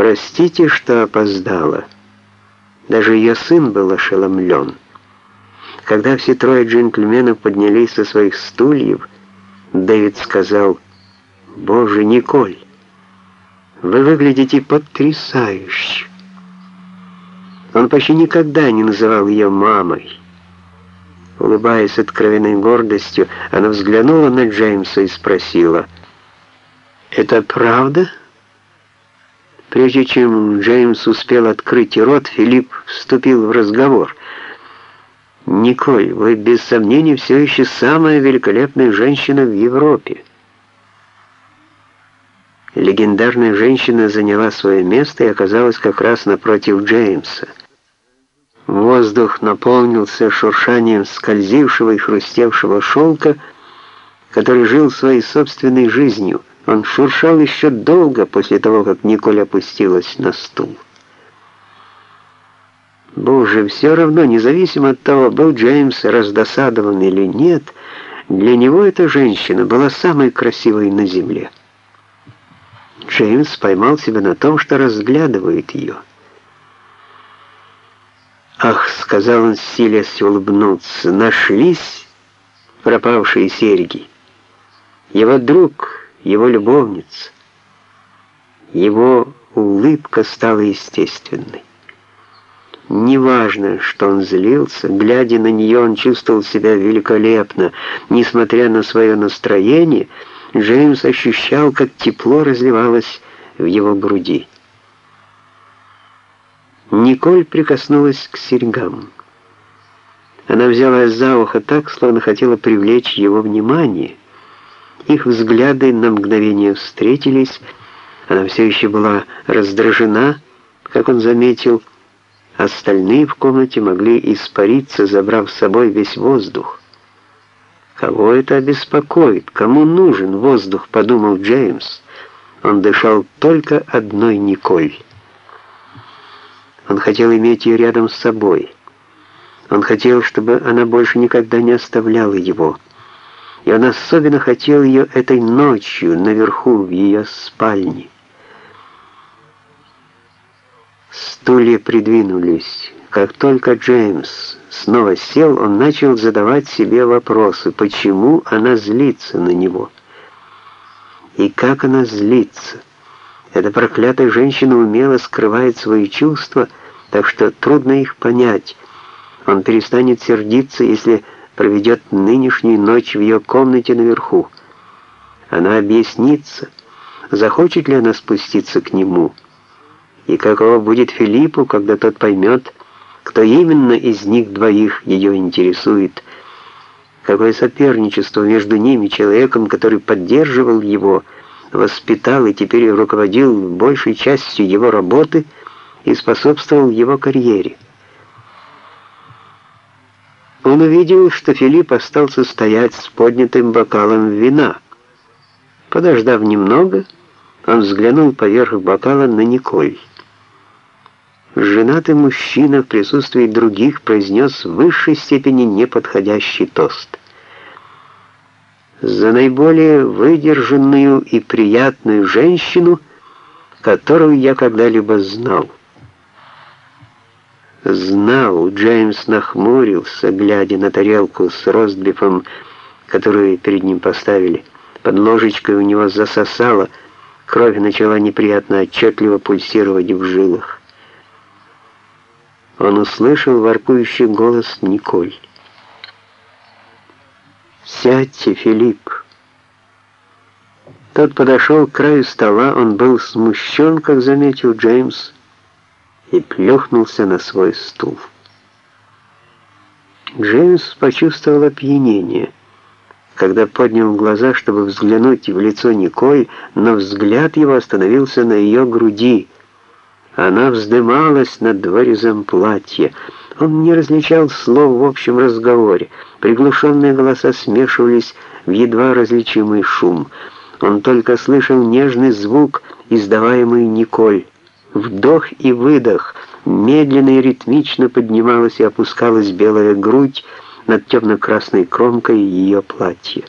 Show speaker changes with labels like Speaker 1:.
Speaker 1: «Простите, что опоздала». Даже ее сын был ошеломлен. Когда все трое джентльменов поднялись со своих стульев, Дэвид сказал, «Боже, Николь, вы выглядите потрясающе». Он почти никогда не называл ее мамой. Улыбаясь откровенной гордостью, она взглянула на Джеймса и спросила, «Это правда?» Прежде чем Джеймс успел открыть рот, Филипп вступил в разговор. «Николь, вы без сомнения все еще самая великолепная женщина в Европе». Легендарная женщина заняла свое место и оказалась как раз напротив Джеймса. Воздух наполнился шуршанием скользившего и хрустевшего шелка, который жил своей собственной жизнью. Он шуршал еще долго после того, как Николь опустилась на стул. Боже, все равно, независимо от того, был Джеймс раздосадован или нет, для него эта женщина была самой красивой на земле. Джеймс поймал себя на том, что разглядывает ее. «Ах», — сказал он, силясь улыбнуться, — «нашлись пропавшие серьги. Его друг, его любовница, его улыбка стала естественной. Неважно, что он злился, глядя на нее, он чувствовал себя великолепно. Несмотря на свое настроение, Джеймс ощущал, как тепло разливалось в его груди. Николь прикоснулась к серьгам. Она взяла за ухо так, словно хотела привлечь его внимание. Их взгляды на мгновение встретились. Она все еще была раздражена, как он заметил. Остальные в комнате могли испариться, забрав с собой весь воздух. «Кого это обеспокоит? Кому нужен воздух?» — подумал Джеймс. Он дышал только одной Николь. Он хотел иметь ее рядом с собой. Он хотел, чтобы она больше никогда не оставляла его. И он особенно хотел ее этой ночью наверху в ее спальне. Стулья придвинулись. Как только Джеймс снова сел, он начал задавать себе вопросы, почему она злится на него. И как она злится. Эта проклятая женщина умело скрывает свои чувства, так что трудно их понять. Он перестанет сердиться, если проведет нынешнюю ночь в ее комнате наверху. Она объяснится, захочет ли она спуститься к нему, и каково будет Филиппу, когда тот поймет, кто именно из них двоих ее интересует, какое соперничество между ними, человеком, который поддерживал его, воспитал и теперь руководил большей частью его работы — и способствовал его карьере. Он увидел, что Филипп остался стоять с поднятым бокалом вина. Подождав немного, он взглянул поверх бокала на Николь. Женатый мужчина в присутствии других произнес в высшей степени неподходящий тост. За наиболее выдержанную и приятную женщину, которую я когда-либо знал. Знал, Джеймс нахмурился, глядя на тарелку с ростбифом, которую перед ним поставили. Под ложечкой у него засосало, кровь начала неприятно отчетливо пульсировать в жилах. Он услышал воркующий голос Николь. «Сядьте, Филипп!» Тот подошел к краю стола, он был смущен, как заметил Джеймс, и плюхнулся на свой стул. Джеймс почувствовал опьянение, когда поднял глаза, чтобы взглянуть в лицо Николь, но взгляд его остановился на ее груди. Она вздымалась над вырезом платья. Он не различал слов в общем разговоре. Приглушенные голоса смешивались в едва различимый шум. Он только слышал нежный звук, издаваемый Николь. Вдох и выдох, медленно и ритмично поднималась и опускалась белая грудь над темно-красной кромкой ее платья.